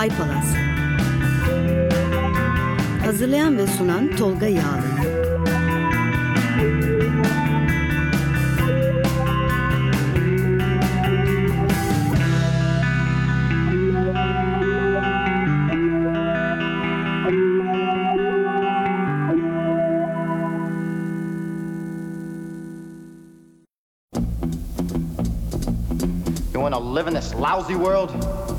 Ay Palas. Hazırlayan ve sunan Tolga Yağlı. You want live in this lousy world?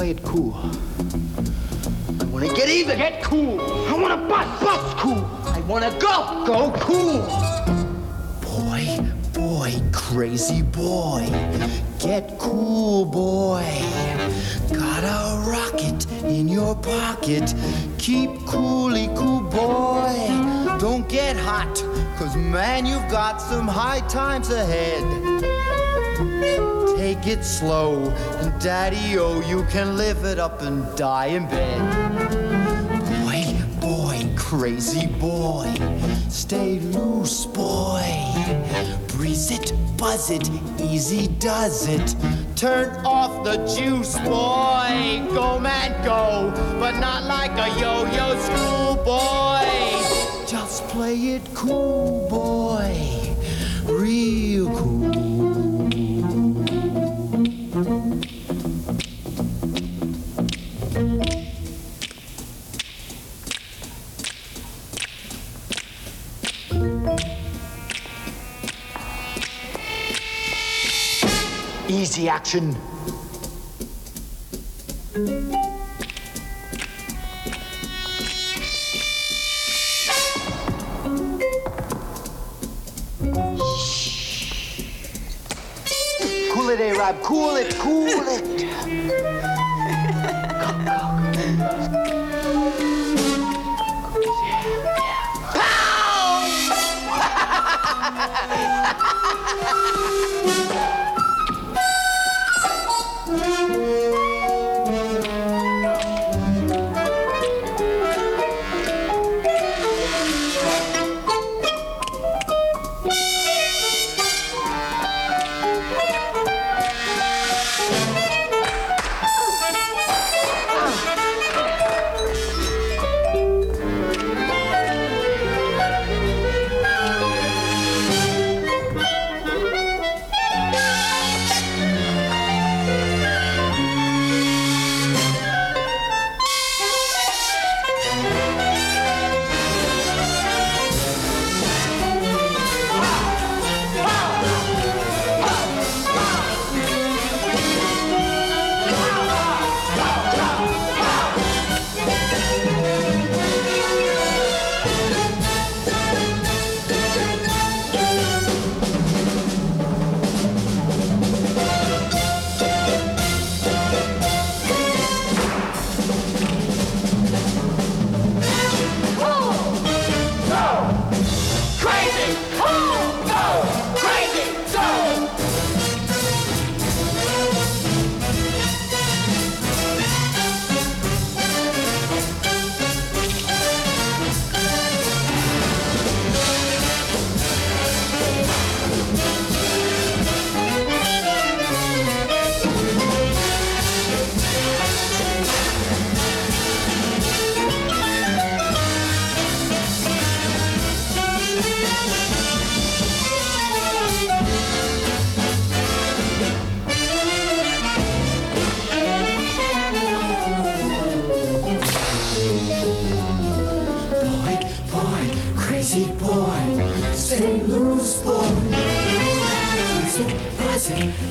Play it cool. I want to get even. Get cool. I want to bust. Bust cool. I want to go. Go cool. Boy, boy, crazy boy. Get cool, boy. Got a rocket in your pocket. Keep coolly cool, boy. Don't get hot, cause man, you've got some high times ahead. Take it slow, and daddy, oh, you can live it up and die in bed. Boy, boy, crazy boy, stay loose, boy. Breeze it, buzz it, easy does it. Turn off the juice, boy. Go, man, go, but not like a yo yo schoolboy. Just play it cool, boy. Action. Cool it, A-Rab. Cool it, cool it. Crazy!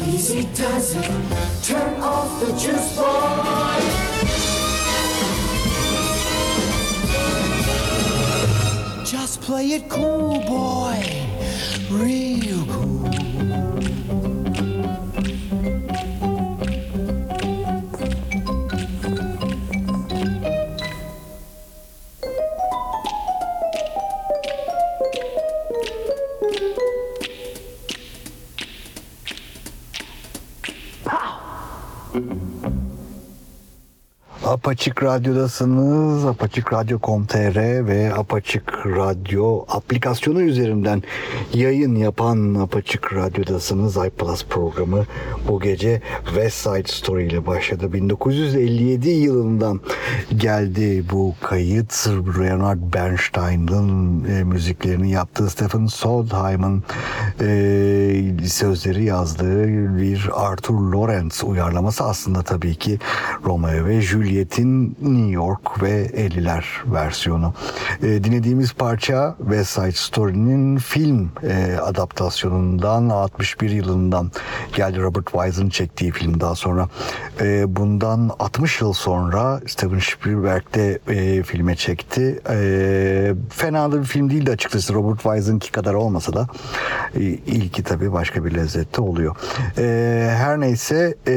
easy does it. Turn off the juice, boy. Just play it cool, boy. Real Apaçık Radyo'dasınız. Apaçık Radyo.com.tr ve Apaçık Radyo aplikasyonu üzerinden yayın yapan Apaçık Radyo'dasınız. iPlus programı bu gece West Side Story ile başladı. 1957 yılından geldi bu kayıt. Leonard Bernstein'ın e, müziklerini yaptığı Stephen Sondheim'ın e, sözleri yazdığı bir Arthur Lawrence uyarlaması aslında tabii ki Romeo ve Juliet'in New York ve 50'ler versiyonu. E, dinlediğimiz parça West Side Story'nin film e, adaptasyonundan 61 yılından geldi Robert Wise'ın çektiği film daha sonra. E, bundan 60 yıl sonra Steven Spielberg de e, filme çekti. E, fena da bir film değildi açıkçası Robert Wise'ınki kadar olmasa da e, ilki tabii başka bir lezzette oluyor. E, her neyse e,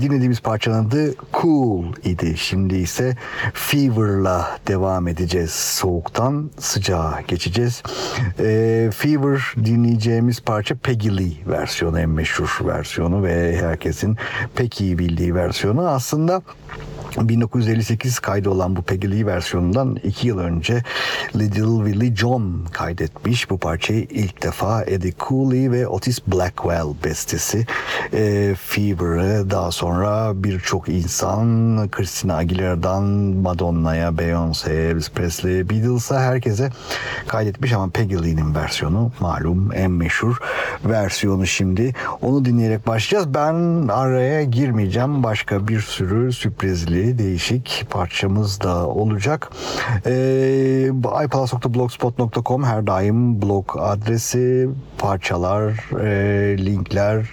dinlediğimiz parçanın adı Cool idi. Şimdi ise Fever'la devam edeceğiz. Soğuktan sıcağa geçeceğiz. E, Fever dinleyeceğimiz parça Peggy Lee versiyonu en meşhur versiyonu ve herkesin pek iyi bildiği versiyonu. Aslında 1958 kaydı olan bu Peggy Lee versiyonundan iki yıl önce Little Willie John kaydetmiş. Bu parçayı ilk defa Eddie Cooley ve Otis Blackwell bestesi. E, Fever'ı daha sonra birçok insan Christina Aguilera'dan Madonna'ya, Beyoncé'ye, Elvis Presley, Beatles'a herkese kaydetmiş ama Peggy Lee'nin versiyonu malum en meşhur versiyonu şimdi. Onu dinleyerek başlayacağız. Ben araya girmeyeceğim. Başka bir sürü sürprizli değişik parçamız da olacak. Ee, iPlus.blogspot.com her daim blog adresi, parçalar, e, linkler,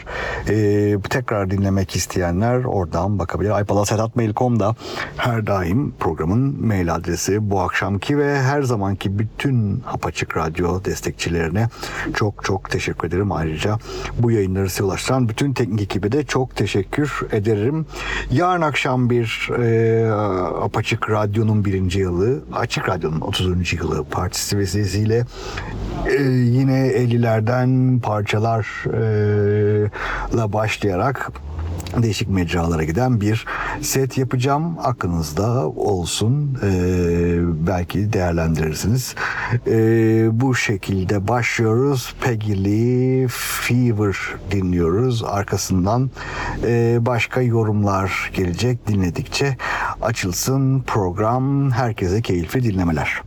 e, tekrar dinlemek isteyenler oradan bakabilir. iPlus.mail.com'da her daim programın mail adresi. Bu akşamki ve her zamanki bütün Apaçık Radyo destekçilerine çok çok teşekkür ederim. Ayrıca bu yayınları size ulaştıran bütün teknik ekibe de çok teşekkür ederim. Yarın akşam bir e, Apaçık Radyo'nun birinci yılı, Açık Radyo'nun 30. yılı partisi vesilesiyle e, yine 50'lerden parçalarla başlayarak değişik mecralara giden bir set yapacağım. Aklınızda olsun. Ee, belki değerlendirirsiniz. Ee, bu şekilde başlıyoruz. Peggy Lee Fever dinliyoruz. Arkasından e, başka yorumlar gelecek dinledikçe açılsın program. Herkese keyifli dinlemeler.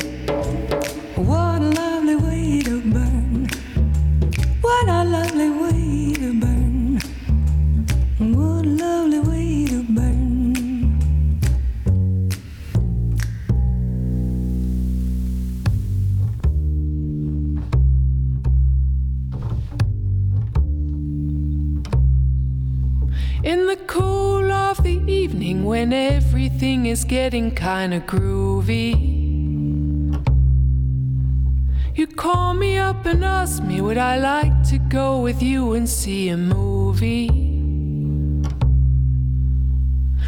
When everything is getting kinda groovy. You call me up and ask me would I like to go with you and see a movie.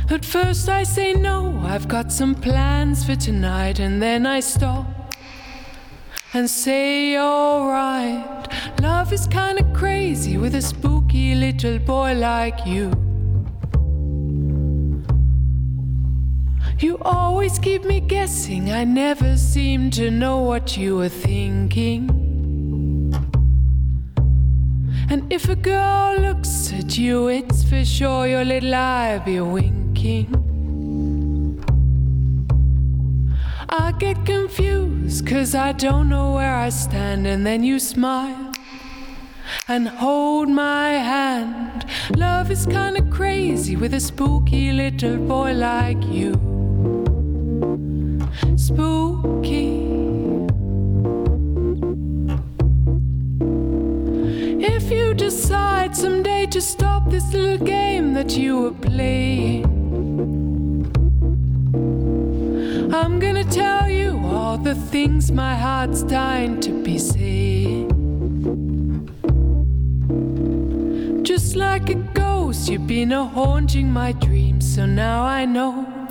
At first I say no, I've got some plans for tonight, and then I stop and say, alright. Love is kinda crazy with a spooky little boy like you. You always keep me guessing, I never seem to know what you were thinking. And if a girl looks at you, it's for sure your little eye be winking. I get confused, cause I don't know where I stand, and then you smile and hold my hand. Love is kinda crazy with a spooky little boy like you. Spooky. If you decide someday to stop this little game that you were playing, I'm gonna tell you all the things my heart's dying to be saying. Just like a ghost, you've been a haunting my dreams, so now I know.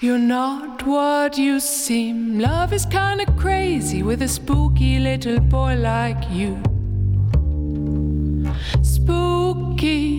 You're not what you seem. Love is kinda crazy with a spooky little boy like you. Spooky.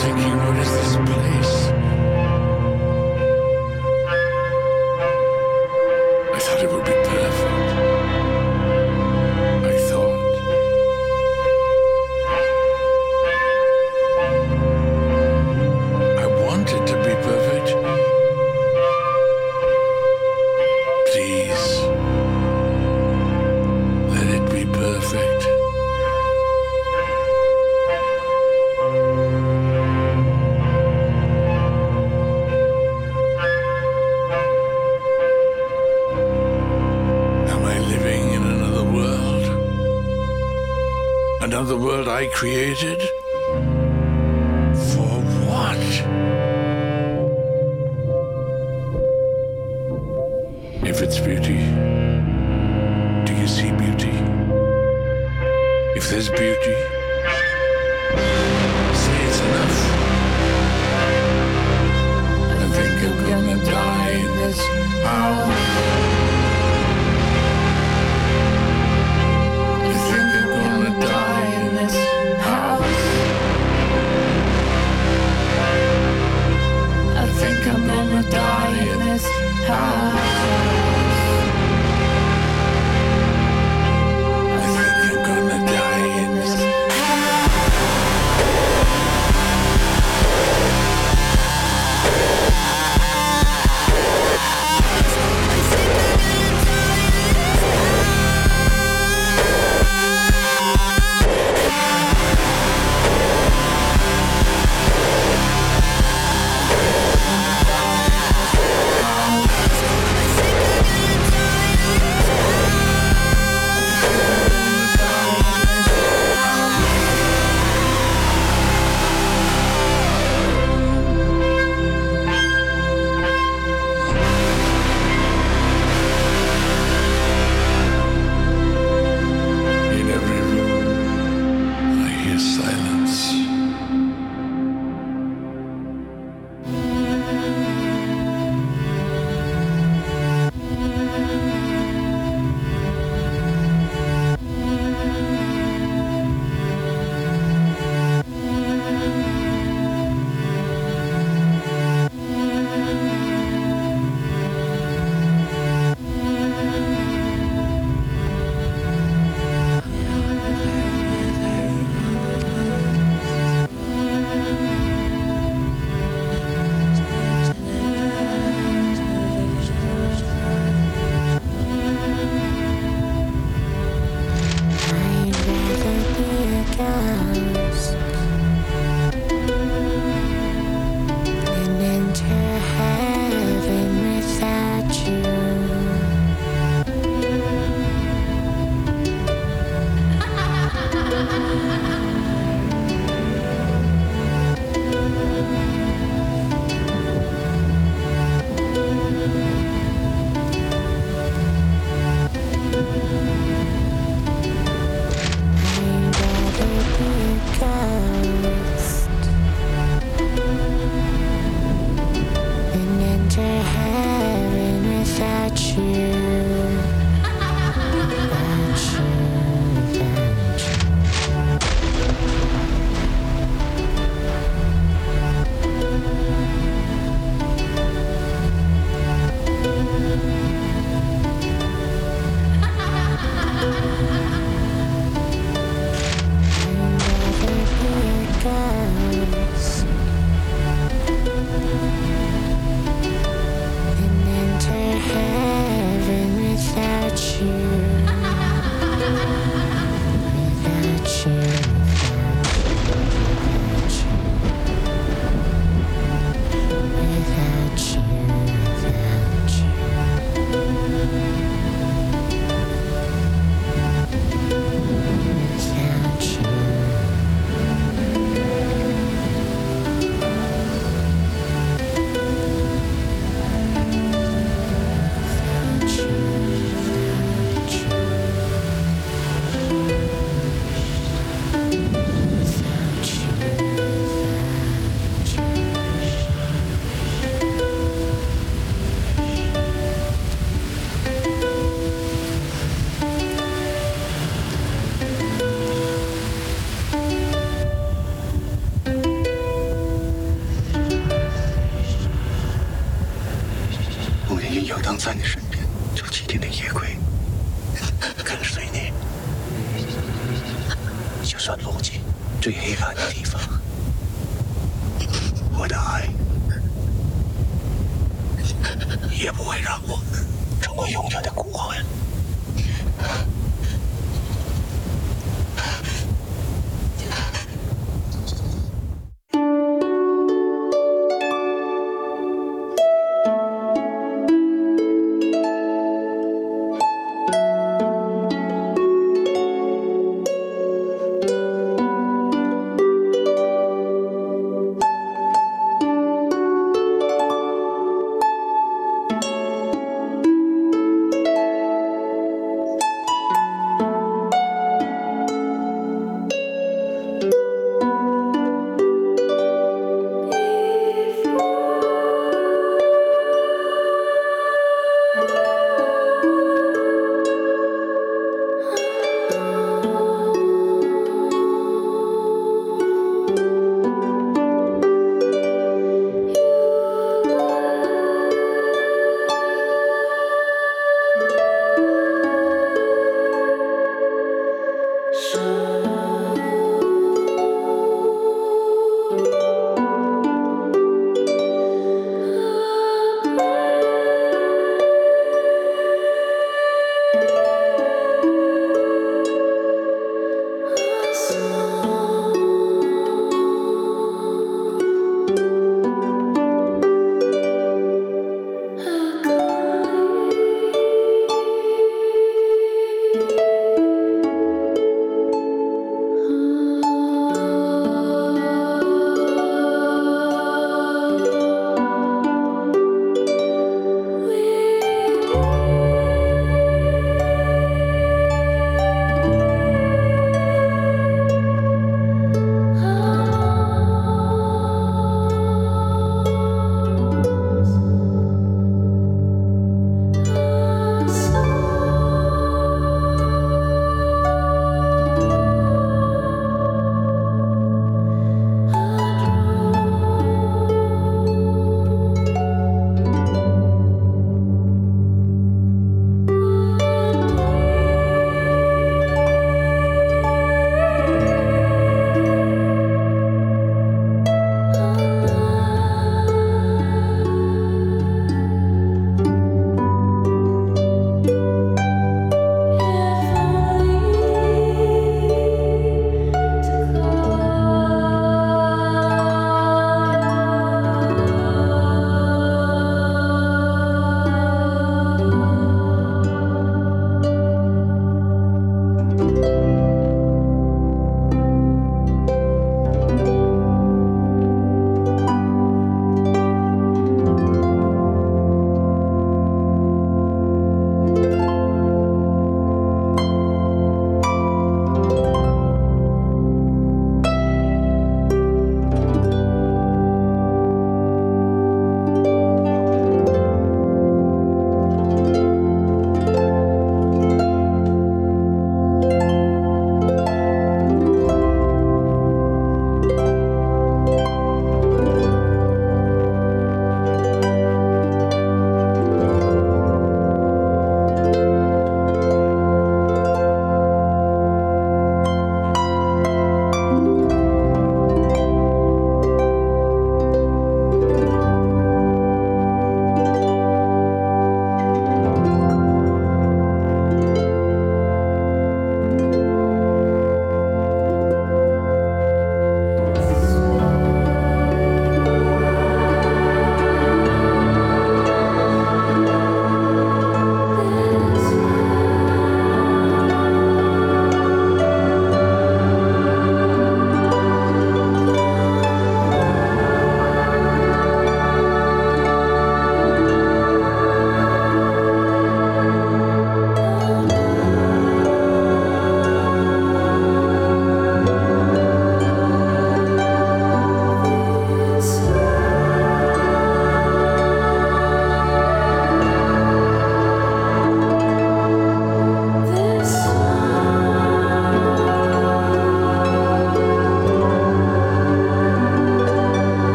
Thinking, what is this place? Created?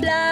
Poor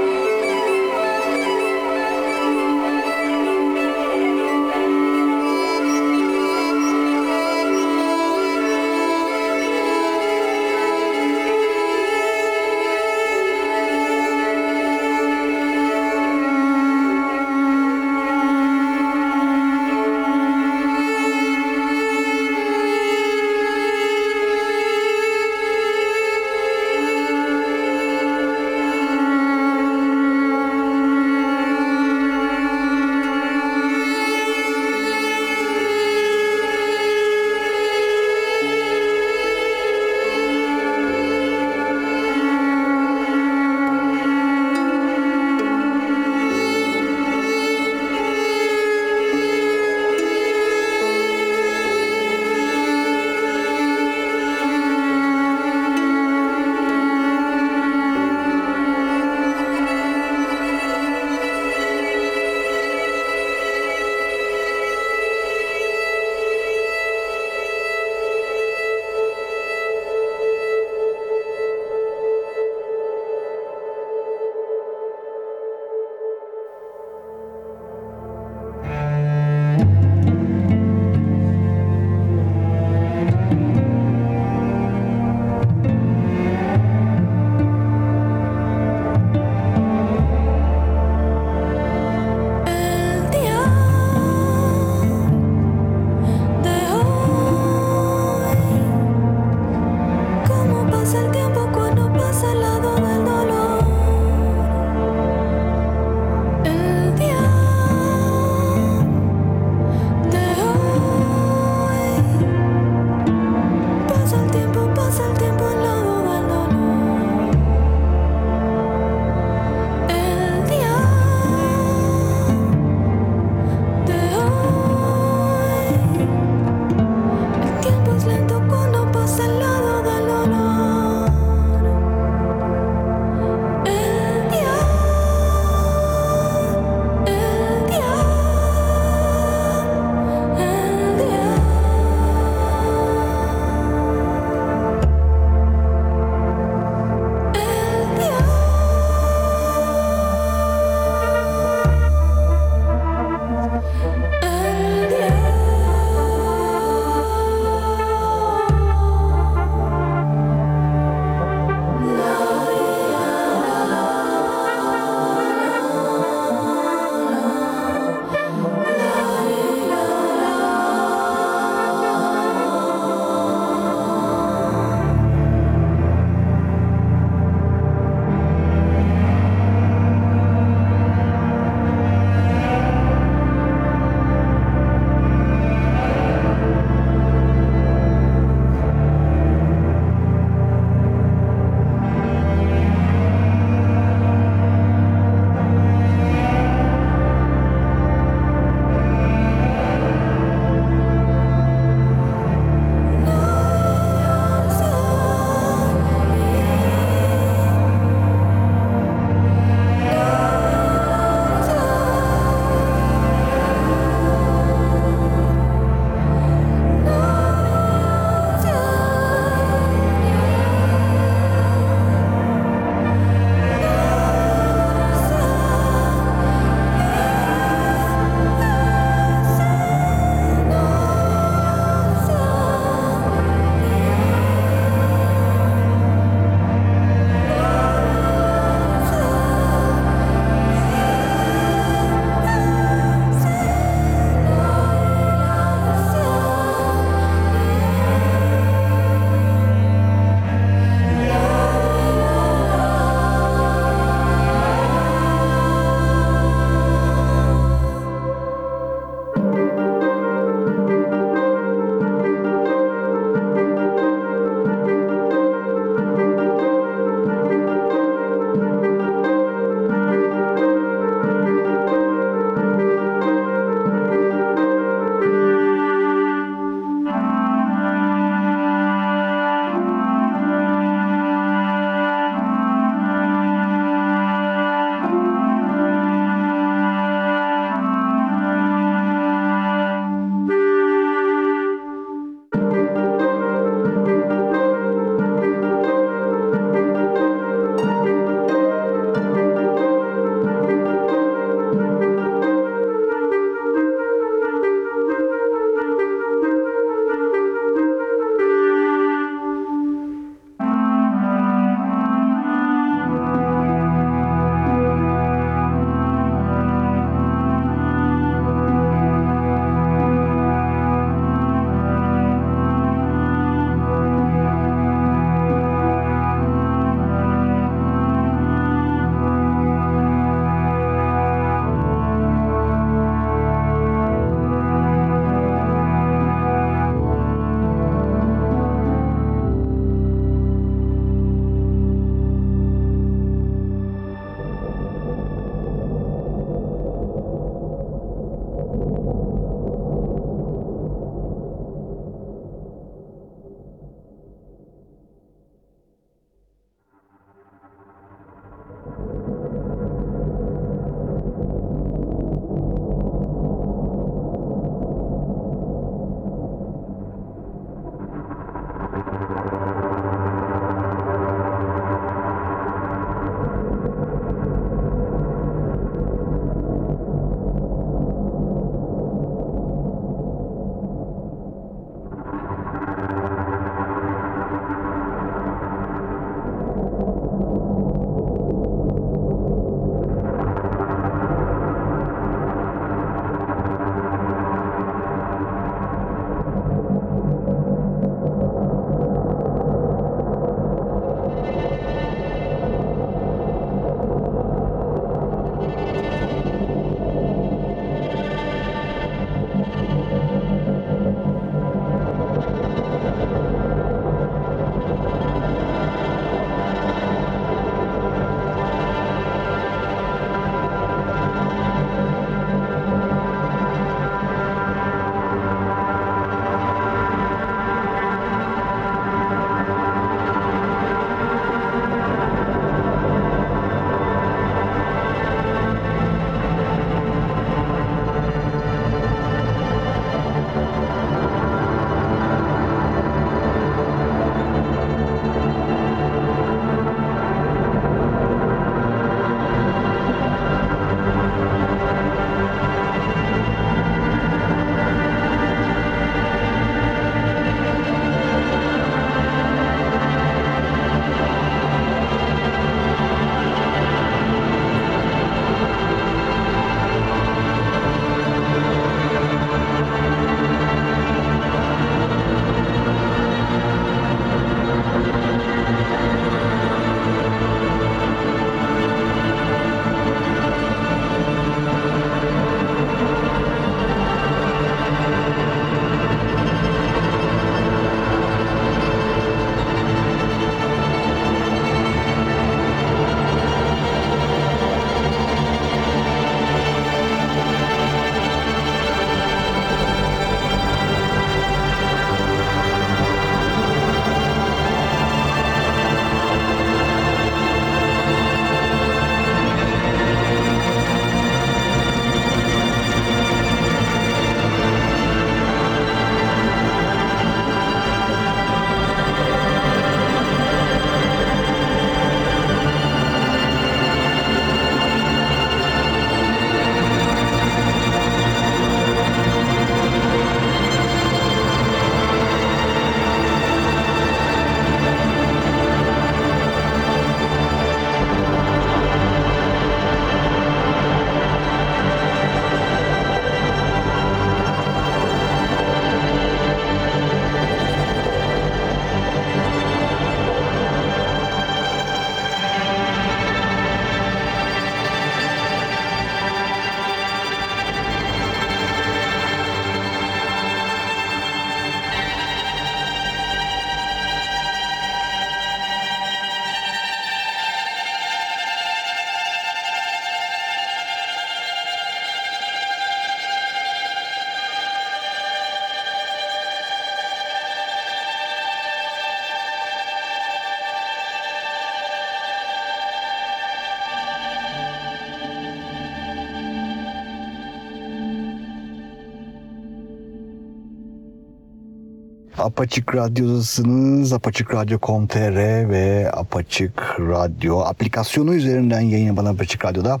Apaçık Radyo'dasınız. Apaçık Radyo.com.tr ve Apaçık Radyo aplikasyonu üzerinden yayın yapan Apaçık Radyo'da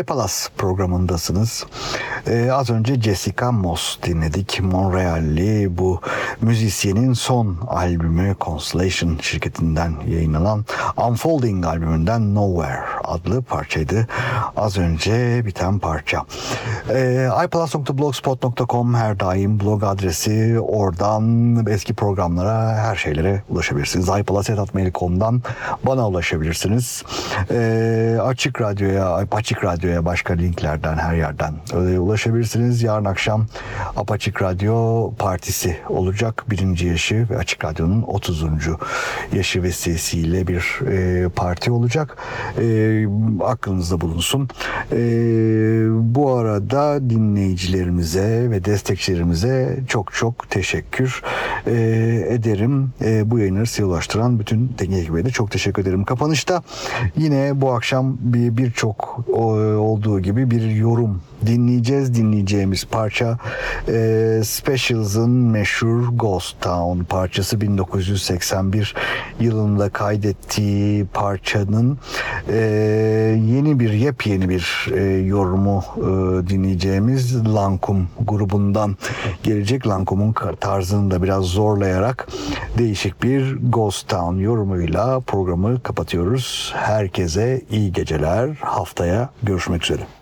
iPalas programındasınız. Ee, az önce Jessica Moss dinledik. Montreal'li bu müzisyenin son albümü Constellation şirketinden yayınlanan Unfolding albümünden Nowhere adlı parçaydı. Az önce biten parça. Ee, iPlus.blogspot.com her daim blog adresi. Oradan eski programlara, her şeylere ulaşabilirsiniz. iPlus.mail.com'dan bana ulaşabilirsiniz. Ee, açık Radyo'ya, Açık Radyo'ya başka linklerden her yerden e, ulaşabilirsiniz. Yarın akşam Apaçık Radyo Partisi olacak. Birinci yaşı ve Açık Radyo'nun 30. yaşı vesilesiyle bir e, parti olacak. E, aklınızda bulunsun. E, bu arada dinleyicilerimize ve destekçilerimize çok çok teşekkür e, ederim. E, bu yayınları size ulaştıran bütün teknik ekibe de çok teşekkür ederim. Kapanışta yine bu akşam bir birçok o- olduğu gibi bir yorum dinleyeceğiz. Dinleyeceğimiz parça e, Specials'ın meşhur Ghost Town parçası 1981 yılında kaydettiği parçanın e, yeni bir yepyeni bir e, yorumu e, dinleyeceğimiz Lankum grubundan gelecek. Lankum'un tarzını da biraz zorlayarak değişik bir Ghost Town yorumuyla programı kapatıyoruz. Herkese iyi geceler. Haftaya görüşmek üzere.